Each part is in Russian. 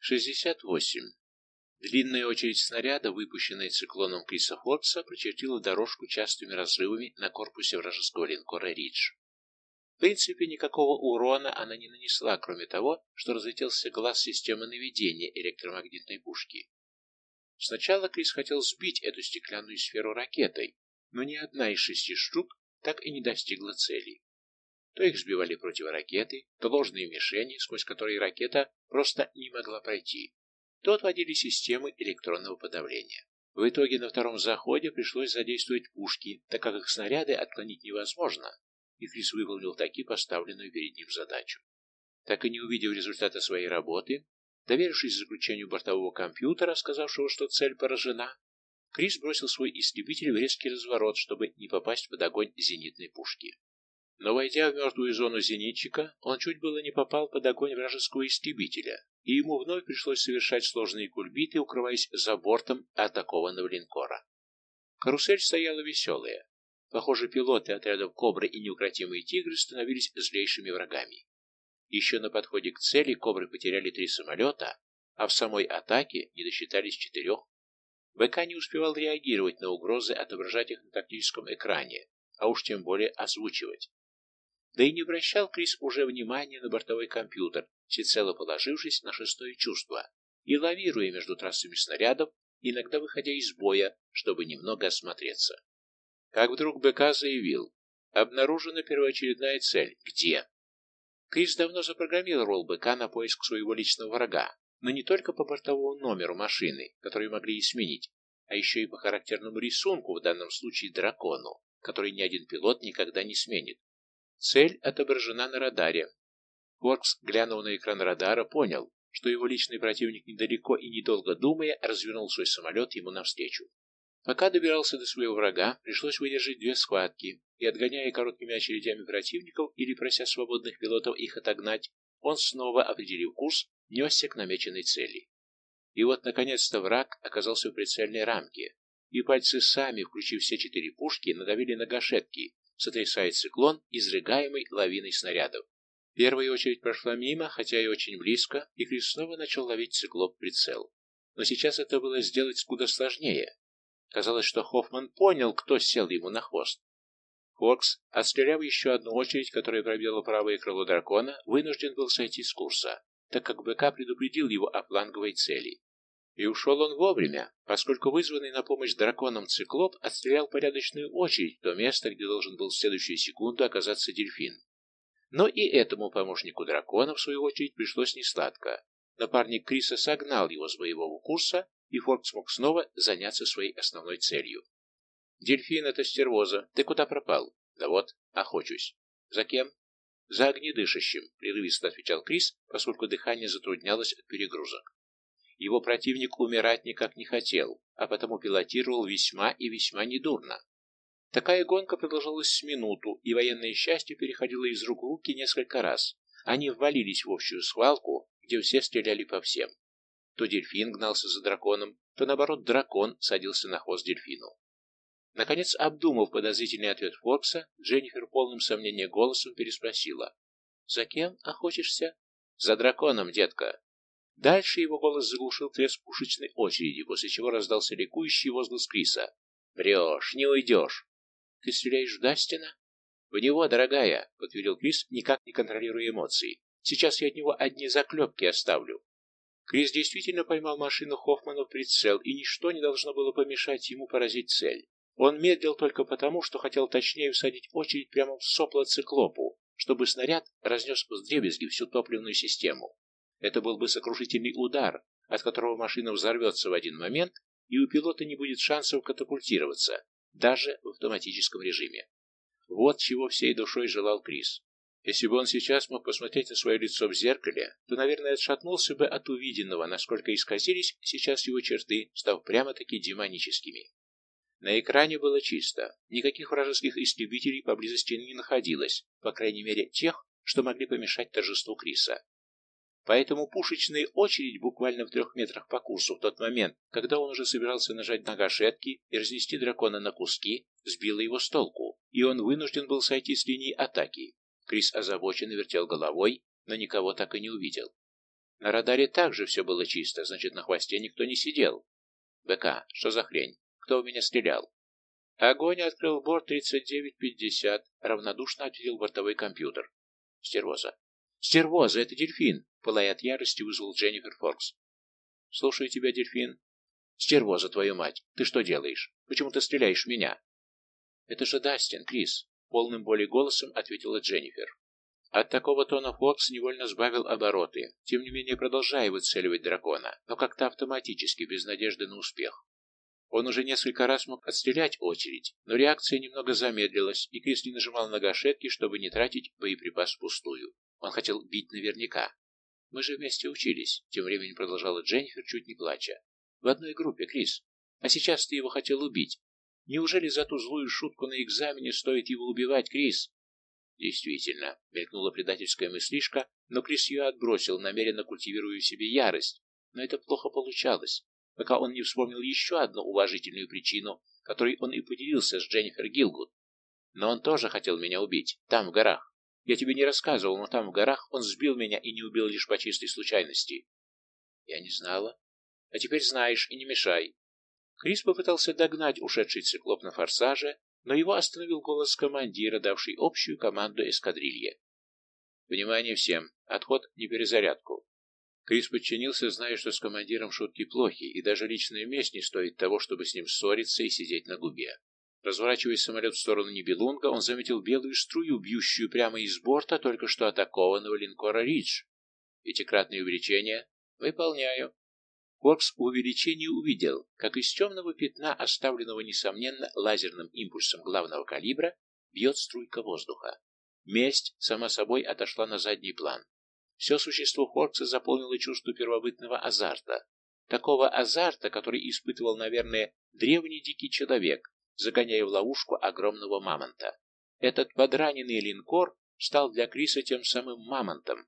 68. Длинная очередь снаряда, выпущенная циклоном Криса Форкса, прочертила дорожку частыми разрывами на корпусе вражеского линкора «Ридж». В принципе, никакого урона она не нанесла, кроме того, что разлетелся глаз системы наведения электромагнитной пушки. Сначала Крис хотел сбить эту стеклянную сферу ракетой, но ни одна из шести штук так и не достигла цели. То их сбивали противоракеты, то ложные мишени, сквозь которые ракета просто не могла пройти, то отводили системы электронного подавления. В итоге на втором заходе пришлось задействовать пушки, так как их снаряды отклонить невозможно, и Крис выполнил таки поставленную перед ним задачу. Так и не увидев результата своей работы, доверившись заключению бортового компьютера, сказавшего, что цель поражена, Крис бросил свой истребитель в резкий разворот, чтобы не попасть под огонь зенитной пушки. Но, войдя в мертвую зону зенитчика, он чуть было не попал под огонь вражеского истребителя, и ему вновь пришлось совершать сложные кульбиты, укрываясь за бортом атакованного линкора. Карусель стояла веселая. Похоже, пилоты отрядов «Кобры» и «Неукротимые тигры» становились злейшими врагами. Еще на подходе к цели «Кобры» потеряли три самолета, а в самой атаке не досчитались четырех. БК не успевал реагировать на угрозы, отображать их на тактическом экране, а уж тем более озвучивать. Да и не обращал Крис уже внимания на бортовой компьютер, всецело положившись на шестое чувство и лавируя между трассами снарядов, иногда выходя из боя, чтобы немного осмотреться. Как вдруг БК заявил, обнаружена первоочередная цель. Где? Крис давно запрограммировал БК на поиск своего личного врага, но не только по бортовому номеру машины, который могли и сменить, а еще и по характерному рисунку, в данном случае дракону, который ни один пилот никогда не сменит. Цель отображена на радаре. Форкс, глянув на экран радара, понял, что его личный противник недалеко и недолго думая развернул свой самолет ему навстречу. Пока добирался до своего врага, пришлось выдержать две схватки, и, отгоняя короткими очередями противников или прося свободных пилотов их отогнать, он снова, определив курс, несся к намеченной цели. И вот, наконец-то, враг оказался в прицельной рамке, и пальцы сами, включив все четыре пушки, надавили на гашетки, сотрясает циклон, изрыгаемый лавиной снарядов. Первая очередь прошла мимо, хотя и очень близко, и Крис снова начал ловить циклоп прицел. Но сейчас это было сделать куда сложнее. Казалось, что Хоффман понял, кто сел ему на хвост. Фокс, отстреляв еще одну очередь, которая пробила правое крыло дракона, вынужден был сойти с курса, так как БК предупредил его о фланговой цели. И ушел он вовремя, поскольку вызванный на помощь драконом циклоп отстрелял порядочную очередь в то место, где должен был в следующую секунду оказаться дельфин. Но и этому помощнику дракона, в свою очередь, пришлось несладко. Напарник Криса согнал его с боевого курса, и Форд смог снова заняться своей основной целью. «Дельфин — это стервоза. Ты куда пропал?» «Да вот, охочусь». «За кем?» «За огнедышащим», — прерывисто отвечал Крис, поскольку дыхание затруднялось от перегрузок. Его противник умирать никак не хотел, а потому пилотировал весьма и весьма недурно. Такая гонка продолжалась с минуту, и военное счастье переходило из рук в руки несколько раз. Они ввалились в общую свалку, где все стреляли по всем. То дельфин гнался за драконом, то, наоборот, дракон садился на хвост дельфину. Наконец, обдумав подозрительный ответ Фокса, Дженнифер полным сомнения голосом переспросила. «За кем охотишься?» «За драконом, детка. Дальше его голос заглушил треск пушечной очереди, после чего раздался ликующий возглас Криса. «Врешь, не уйдешь!» «Ты стреляешь в Дастина?» «В него, дорогая!» — подтвердил Крис, никак не контролируя эмоции. «Сейчас я от него одни заклепки оставлю». Крис действительно поймал машину Хоффмана в прицел, и ничто не должно было помешать ему поразить цель. Он медлил только потому, что хотел точнее усадить очередь прямо в сопло циклопу, чтобы снаряд разнес вдребезги всю топливную систему. Это был бы сокрушительный удар, от которого машина взорвется в один момент, и у пилота не будет шансов катапультироваться, даже в автоматическом режиме. Вот чего всей душой желал Крис. Если бы он сейчас мог посмотреть на свое лицо в зеркале, то, наверное, отшатнулся бы от увиденного, насколько исказились сейчас его черты, став прямо-таки демоническими. На экране было чисто, никаких вражеских истребителей поблизости не находилось, по крайней мере тех, что могли помешать торжеству Криса. Поэтому пушечная очередь буквально в трех метрах по курсу в тот момент, когда он уже собирался нажать на гашетки и разнести дракона на куски, сбила его с толку, и он вынужден был сойти с линии атаки. Крис озабоченно вертел головой, но никого так и не увидел. На радаре также все было чисто, значит, на хвосте никто не сидел. БК, что за хрень? Кто у меня стрелял? Огонь открыл борт 3950, равнодушно ответил бортовой компьютер. Стервоза. Стервоза, это дельфин, пылая от ярости, вызвал Дженнифер Фокс. Слушаю тебя, дельфин. Стервоза, твою мать, ты что делаешь? Почему ты стреляешь в меня? Это же Дастин, Крис, полным боли голосом ответила Дженнифер. От такого тона Фокс невольно сбавил обороты, тем не менее продолжая выцеливать дракона, но как-то автоматически, без надежды на успех. Он уже несколько раз мог отстрелять очередь, но реакция немного замедлилась, и Крис не нажимал на гашетки, чтобы не тратить боеприпас впустую. Он хотел бить наверняка. «Мы же вместе учились», — тем временем продолжала Дженнифер, чуть не плача. «В одной группе, Крис. А сейчас ты его хотел убить. Неужели за ту злую шутку на экзамене стоит его убивать, Крис?» Действительно, мелькнула предательская мыслишка, но Крис ее отбросил, намеренно культивируя в себе ярость. Но это плохо получалось, пока он не вспомнил еще одну уважительную причину, которой он и поделился с Дженнифер Гилгуд. Но он тоже хотел меня убить, там, в горах. Я тебе не рассказывал, но там, в горах, он сбил меня и не убил лишь по чистой случайности. Я не знала. А теперь знаешь и не мешай. Крис попытался догнать ушедший циклоп на форсаже, но его остановил голос командира, давший общую команду эскадрилье. «Внимание всем! Отход не перезарядку!» Крис подчинился, зная, что с командиром шутки плохи, и даже личная месть не стоит того, чтобы с ним ссориться и сидеть на губе. Разворачивая самолет в сторону Нибелунга, он заметил белую струю, бьющую прямо из борта только что атакованного линкора «Ридж». Пятикратное увеличение. Выполняю. Корпс увеличения увидел, как из темного пятна, оставленного, несомненно, лазерным импульсом главного калибра, бьет струйка воздуха. Месть, сама собой, отошла на задний план. Все существо Хоркса заполнило чувство первобытного азарта. Такого азарта, который испытывал, наверное, древний дикий человек, загоняя в ловушку огромного мамонта. Этот подраненный линкор стал для Криса тем самым мамонтом,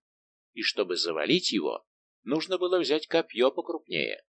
и чтобы завалить его, Нужно было взять копье покрупнее.